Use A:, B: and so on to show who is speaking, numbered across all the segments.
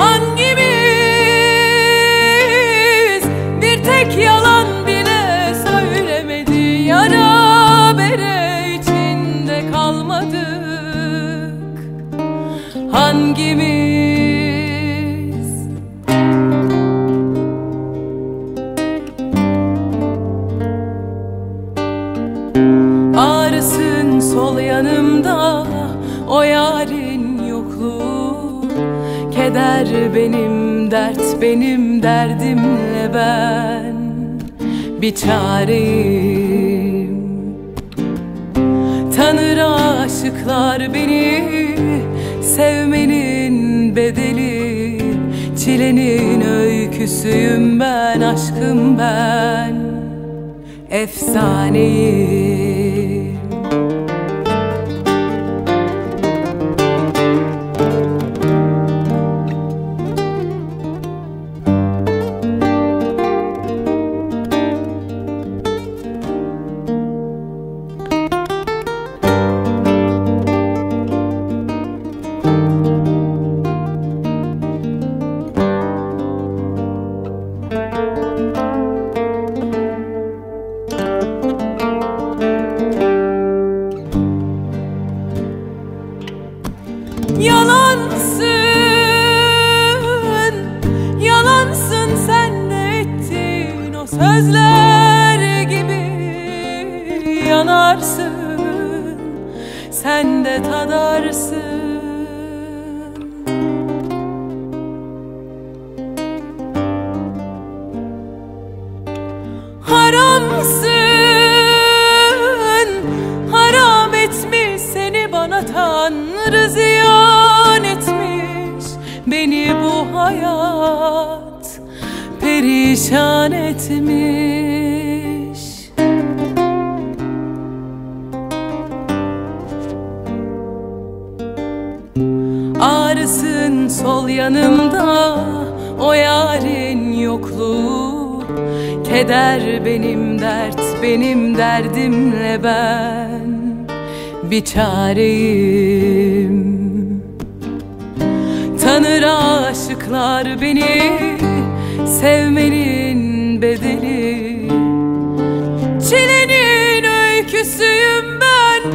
A: Hangimiz bir tek yalan bile söylemedi. Yara bere içinde kalmadık. Hangimiz sol yanımda. O yokluğu Keder benim dert benim derdimle ben bir çareyim. Tanır aşıklar beni sevmenin bedeli Çilenin öyküsüyüm ben aşkım ben efsaneyim Yanarsın, sen de tadarsın. Haramsın, haram etmiş seni bana Tanrı ziyan etmiş Beni bu hayat perişan etmiş Ağrısın sol yanımda o yarın yokluğu. Keder benim dert benim derdimle ben bir Tanır aşıklar beni sevmenin bedeli. Çilenin öyküsüyüm ben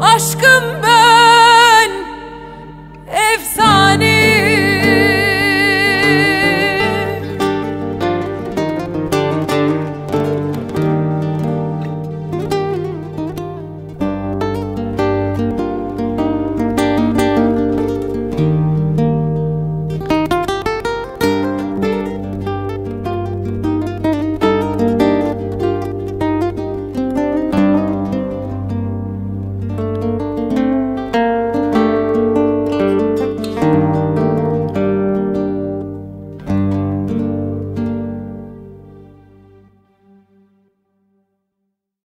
A: aşkım